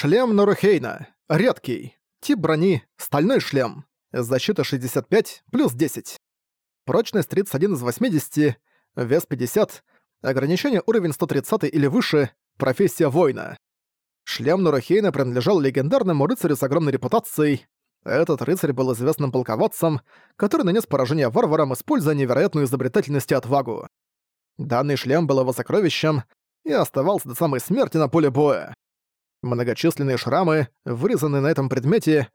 Шлем Норухейна. Редкий. Тип брони – стальной шлем. Защита 65 плюс 10. Прочность 31 из 80, вес 50, ограничение уровень 130 или выше, профессия воина. Шлем Нурахейна принадлежал легендарному рыцарю с огромной репутацией. Этот рыцарь был известным полководцем, который нанес поражение варварам, используя невероятную изобретательность и отвагу. Данный шлем был его сокровищем и оставался до самой смерти на поле боя. Многочисленные шрамы, вырезанные на этом предмете,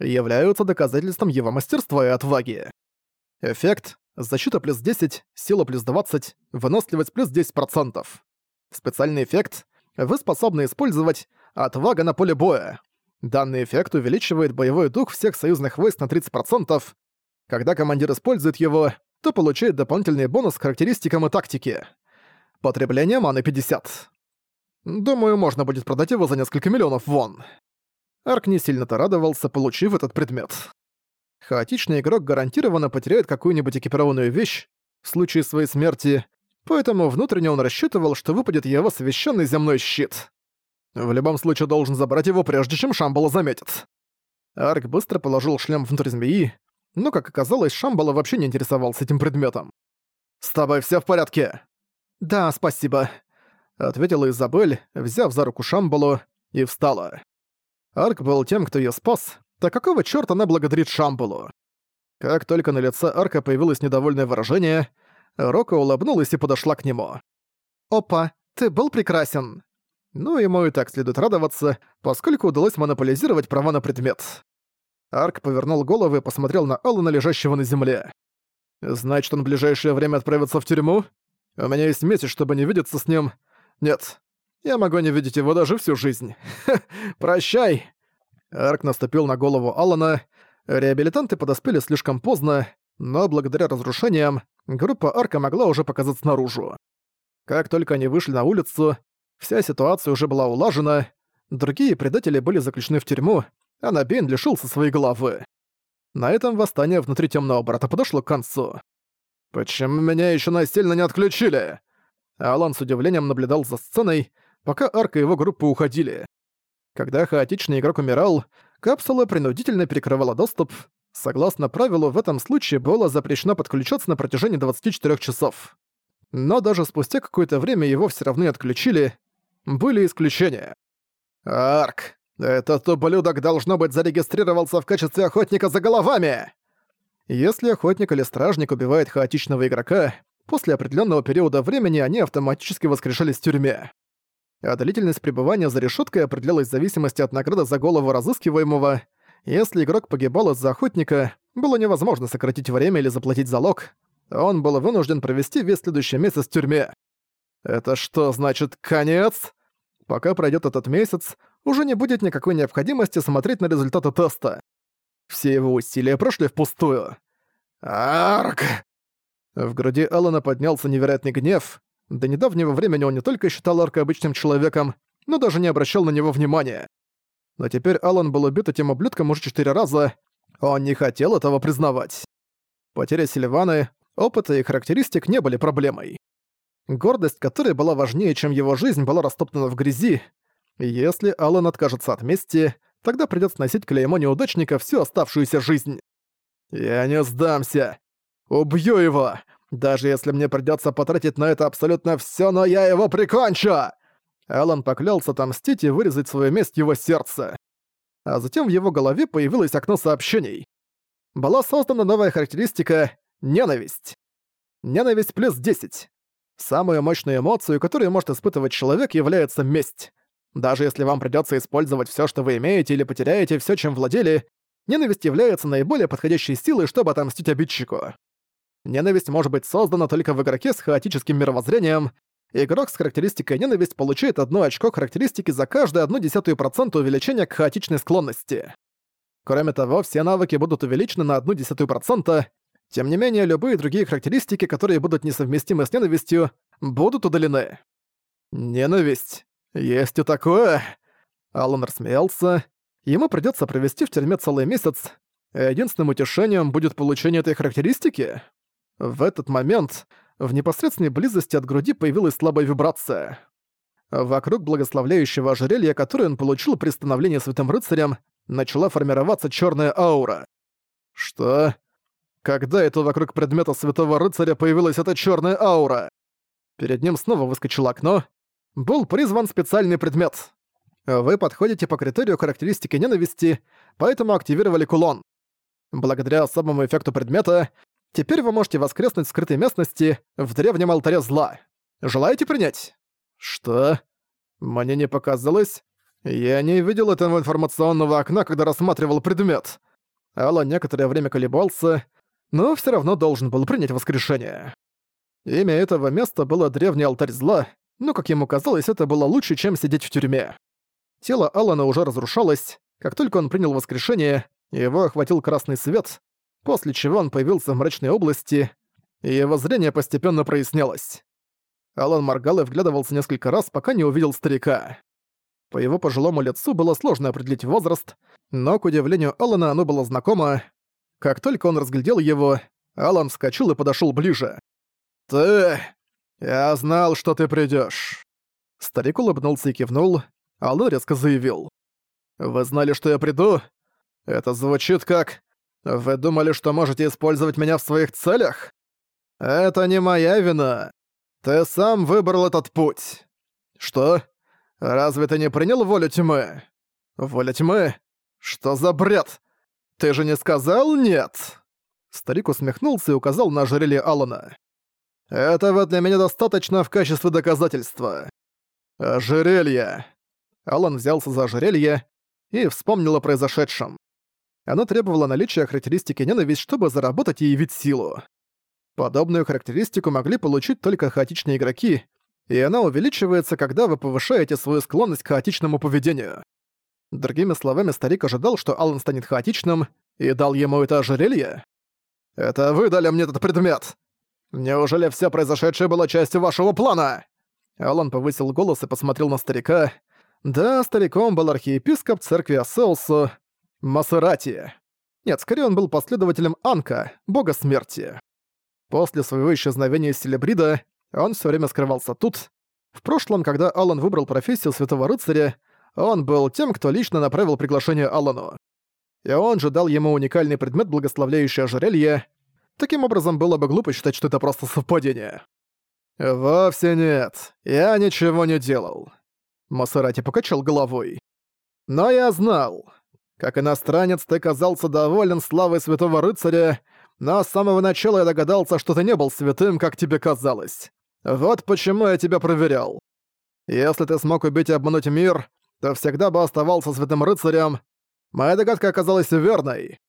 являются доказательством его мастерства и отваги. Эффект – защита плюс 10, сила плюс 20, выносливость плюс 10%. Специальный эффект – вы способны использовать отвага на поле боя. Данный эффект увеличивает боевой дух всех союзных войск на 30%. Когда командир использует его, то получает дополнительный бонус к характеристикам и тактике. Потребление маны 50. Думаю, можно будет продать его за несколько миллионов вон. Арк не сильно-то радовался, получив этот предмет. Хаотичный игрок гарантированно потеряет какую-нибудь экипированную вещь в случае своей смерти, поэтому внутренне он рассчитывал, что выпадет его священный земной щит. В любом случае должен забрать его, прежде чем Шамбала заметит. Арк быстро положил шлем внутрь змеи, но, как оказалось, Шамбала вообще не интересовался этим предметом. «С тобой все в порядке?» «Да, спасибо», ответила Изабель, взяв за руку Шамбалу, и встала. Арк был тем, кто её спас, так какого чёрта она благодарит Шамбалу? Как только на лице Арка появилось недовольное выражение, Рока улыбнулась и подошла к нему. «Опа, ты был прекрасен!» Ну, ему и так следует радоваться, поскольку удалось монополизировать права на предмет. Арк повернул голову и посмотрел на Аллана, лежащего на земле. «Значит, он в ближайшее время отправится в тюрьму? У меня есть месяц, чтобы не видеться с ним, нет, я могу не видеть его даже всю жизнь. прощай!» Арк наступил на голову Алана. Реабилитанты подоспели слишком поздно, но благодаря разрушениям группа Арка могла уже показаться наружу. Как только они вышли на улицу, вся ситуация уже была улажена, другие предатели были заключены в тюрьму, а Набейн лишился своей головы. На этом восстание внутри Темного Брата подошло к концу. «Почему меня еще насильно не отключили?» Алан с удивлением наблюдал за сценой, пока Арка и его группа уходили. Когда хаотичный игрок умирал, капсула принудительно перекрывала доступ. Согласно правилу, в этом случае было запрещено подключаться на протяжении 24 часов. Но даже спустя какое-то время его все равно отключили. Были исключения. «Арк, этот ублюдок, должно быть, зарегистрировался в качестве охотника за головами!» Если охотник или стражник убивает хаотичного игрока, После определенного периода времени они автоматически воскрешались в тюрьме. А длительность пребывания за решеткой определялась в зависимости от награды за голову разыскиваемого. Если игрок погибал из-за охотника, было невозможно сократить время или заплатить залог, он был вынужден провести весь следующий месяц в тюрьме. Это что значит конец? Пока пройдет этот месяц, уже не будет никакой необходимости смотреть на результаты теста. Все его усилия прошли впустую. Арк! В груди Алана поднялся невероятный гнев. До недавнего времени он не только считал Арка обычным человеком, но даже не обращал на него внимания. Но теперь Алан был убит этим ублюдком уже четыре раза. Он не хотел этого признавать. Потеря Сильваны, опыта и характеристик не были проблемой. Гордость, которая была важнее, чем его жизнь, была растоптана в грязи. Если Алан откажется от мести, тогда придётся носить клеймо неудачника всю оставшуюся жизнь. «Я не сдамся! Убью его! Даже если мне придётся потратить на это абсолютно всё, но я его прикончу!» Алан поклялся отомстить и вырезать свою месть его сердце. А затем в его голове появилось окно сообщений. Была создана новая характеристика «Ненависть». Ненависть плюс 10. Самую мощную эмоцию, которую может испытывать человек, является месть. Даже если вам придётся использовать всё, что вы имеете, или потеряете всё, чем владели, ненависть является наиболее подходящей силой, чтобы отомстить обидчику. Ненависть может быть создана только в игроке с хаотическим мировоззрением. Игрок с характеристикой ненависть получает одно очко характеристики за каждую одну десятую процента увеличения к хаотичной склонности. Кроме того, все навыки будут увеличены на одну десятую процента. Тем не менее, любые другие характеристики, которые будут несовместимы с ненавистью, будут удалены. Ненависть. Есть и такое. Алан рассмеялся. Ему придется провести в тюрьме целый месяц. Единственным утешением будет получение этой характеристики. В этот момент в непосредственной близости от груди появилась слабая вибрация. Вокруг благословляющего ожерелья, которое он получил при становлении Святым Рыцарем, начала формироваться черная аура. Что? Когда это вокруг предмета Святого Рыцаря появилась эта черная аура? Перед ним снова выскочило окно. Был призван специальный предмет. Вы подходите по критерию характеристики ненависти, поэтому активировали кулон. Благодаря особому эффекту предмета, теперь вы можете воскреснуть в скрытой местности в древнем алтаре зла. Желаете принять? Что? Мне не показалось. Я не видел этого информационного окна, когда рассматривал предмет. Алла некоторое время колебался, но все равно должен был принять воскрешение. Имя этого места было Древний Алтарь Зла, но, как ему казалось, это было лучше, чем сидеть в тюрьме. Тело Алана уже разрушалось, как только он принял воскрешение, его охватил красный свет, после чего он появился в мрачной области, и его зрение постепенно прояснялось. Алан моргал и вглядывался несколько раз, пока не увидел старика. По его пожилому лицу было сложно определить возраст, но, к удивлению Алана, оно было знакомо. Как только он разглядел его, Алан вскочил и подошел ближе. «Ты... Я знал, что ты придешь. Старик улыбнулся и кивнул, Алан резко заявил. «Вы знали, что я приду? Это звучит как... Вы думали, что можете использовать меня в своих целях? Это не моя вина. Ты сам выбрал этот путь. Что? Разве ты не принял волю тьмы? Воля тьмы? Что за бред? Ты же не сказал «нет»?» Старик усмехнулся и указал на ожерелье Алана. «Этого для меня достаточно в качестве доказательства. Ожерелье!» Алан взялся за ожерелье и вспомнил о произошедшем. Оно требовало наличия характеристики ненависть, чтобы заработать и явить силу. Подобную характеристику могли получить только хаотичные игроки, и она увеличивается, когда вы повышаете свою склонность к хаотичному поведению. Другими словами, старик ожидал, что Алан станет хаотичным, и дал ему это ожерелье. «Это вы дали мне этот предмет! Неужели все произошедшее было частью вашего плана?» Алан повысил голос и посмотрел на старика. Да, стариком был архиепископ церкви Асеусу Масерати. Нет, скорее он был последователем Анка, бога смерти. После своего исчезновения из Селебрида он все время скрывался тут. В прошлом, когда Алан выбрал профессию Святого Рыцаря, он был тем, кто лично направил приглашение Алану. И он же дал ему уникальный предмет, благословляющий ожерелье. Таким образом, было бы глупо считать, что это просто совпадение. «Вовсе нет. Я ничего не делал». Масарати покачал головой. «Но я знал. Как иностранец, ты казался доволен славой Святого Рыцаря, но с самого начала я догадался, что ты не был святым, как тебе казалось. Вот почему я тебя проверял. Если ты смог убить и обмануть мир, то всегда бы оставался святым рыцарем. Моя догадка оказалась верной.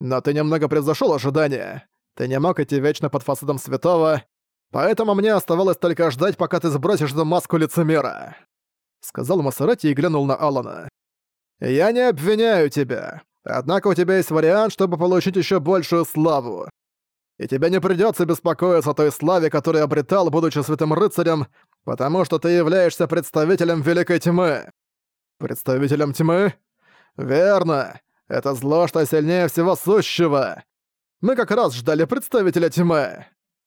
Но ты немного превзошел ожидания. Ты не мог идти вечно под фасадом святого, поэтому мне оставалось только ждать, пока ты сбросишь эту маску лицемера», — сказал Масарати и глянул на Алана. «Я не обвиняю тебя. Однако у тебя есть вариант, чтобы получить еще большую славу. И тебе не придется беспокоиться о той славе, которую обретал, будучи святым рыцарем, потому что ты являешься представителем Великой Тьмы. Представителем Тьмы? Верно. Это зло, что сильнее всего сущего. Мы как раз ждали представителя Тьмы.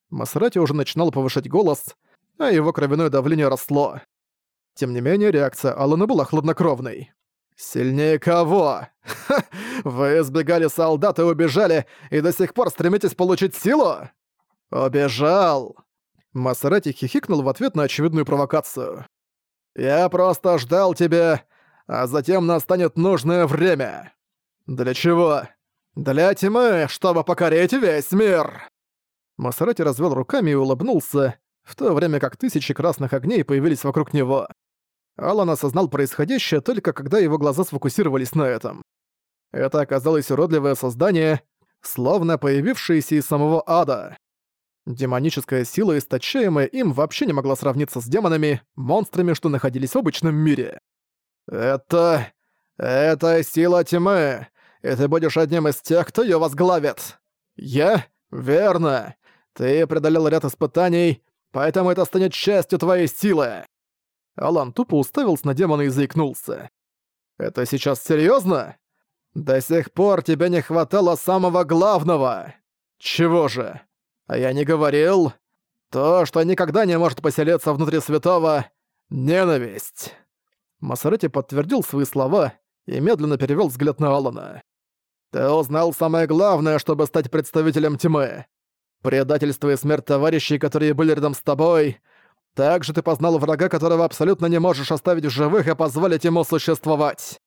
Масрати уже начинал повышать голос, а его кровяное давление росло. Тем не менее, реакция Алана была хладнокровной. «Сильнее кого? Ха! Вы избегали солдат и убежали, и до сих пор стремитесь получить силу? Убежал!» Масерати хихикнул в ответ на очевидную провокацию. «Я просто ждал тебя, а затем настанет нужное время. Для чего? Для тьмы, чтобы покорить весь мир!» Масерати развел руками и улыбнулся, в то время как тысячи красных огней появились вокруг него. Алан осознал происходящее только когда его глаза сфокусировались на этом. Это оказалось уродливое создание, словно появившееся из самого ада. Демоническая сила, источаемая им, вообще не могла сравниться с демонами, монстрами, что находились в обычном мире. «Это... это сила тьмы, и ты будешь одним из тех, кто её возглавит. Я? Верно. Ты преодолел ряд испытаний, поэтому это станет частью твоей силы. Алан тупо уставился на демона и заикнулся. «Это сейчас серьезно? До сих пор тебе не хватало самого главного! Чего же? А я не говорил? То, что никогда не может поселиться внутри святого, Ненависть. Масарати подтвердил свои слова и медленно перевел взгляд на Алана. «Ты узнал самое главное, чтобы стать представителем тьмы. Предательство и смерть товарищей, которые были рядом с тобой. Также ты познал врага, которого абсолютно не можешь оставить в живых и позволить ему существовать.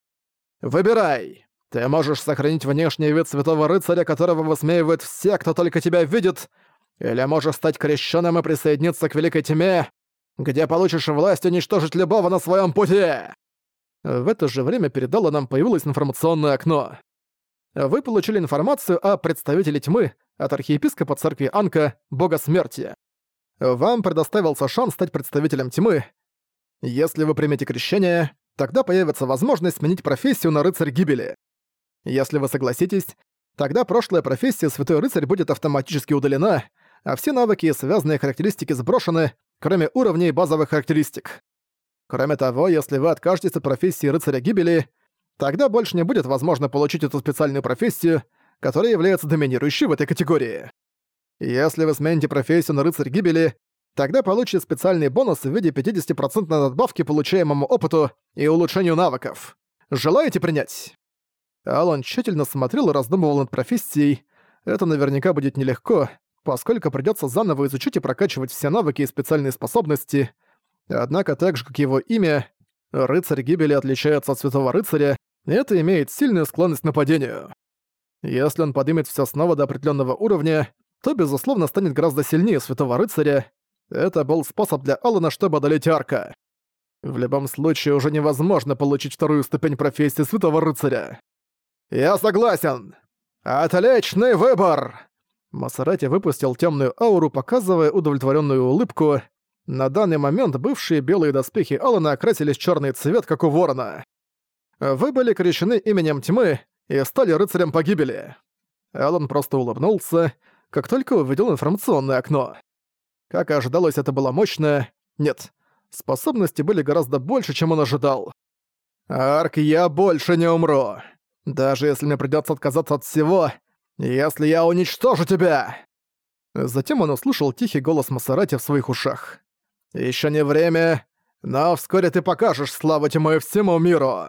Выбирай. Ты можешь сохранить внешний вид святого рыцаря, которого высмеивают все, кто только тебя видит, или можешь стать крещенным и присоединиться к Великой Тьме, где получишь власть уничтожить любого на своем пути!» В это же время перед нам появилось информационное окно. Вы получили информацию о представителе тьмы от архиепископа церкви Анка, бога смерти. Вам предоставился шанс стать представителем тьмы. Если вы примете крещение, тогда появится возможность сменить профессию на рыцарь гибели. Если вы согласитесь, тогда прошлая профессия Святой Рыцарь будет автоматически удалена, а все навыки и связанные характеристики сброшены, кроме уровней базовых характеристик. Кроме того, если вы откажетесь от профессии Рыцаря Гибели, тогда больше не будет возможно получить эту специальную профессию, которая является доминирующей в этой категории. Если вы смените профессию на Рыцарь Гибели, тогда получите специальный бонус в виде 50% надбавки получаемому опыту и улучшению навыков. Желаете принять? Алан тщательно смотрел и раздумывал над профессией. Это наверняка будет нелегко, поскольку придётся заново изучить и прокачивать все навыки и специальные способности. Однако так же, как его имя, рыцарь гибели отличается от святого рыцаря, и это имеет сильную склонность к нападению. Если он поднимет всё снова до определённого уровня, то, безусловно, станет гораздо сильнее святого рыцаря. Это был способ для Алана, чтобы одолеть арка. В любом случае, уже невозможно получить вторую ступень профессии святого рыцаря. «Я согласен! Отличный выбор!» Масарати выпустил темную ауру, показывая удовлетворенную улыбку. На данный момент бывшие белые доспехи Алана окрасились черный цвет, как у ворона. Вы были крещены именем тьмы и стали рыцарем погибели. Алан просто улыбнулся, как только увидел информационное окно. Как и ожидалось, это было мощное. Нет, способности были гораздо больше, чем он ожидал. «Арк, я больше не умру!» Даже если мне придётся отказаться от всего, если я уничтожу тебя!» Затем он услышал тихий голос Масарати в своих ушах. «Ещё не время, но вскоре ты покажешь славу тьмы всему миру!»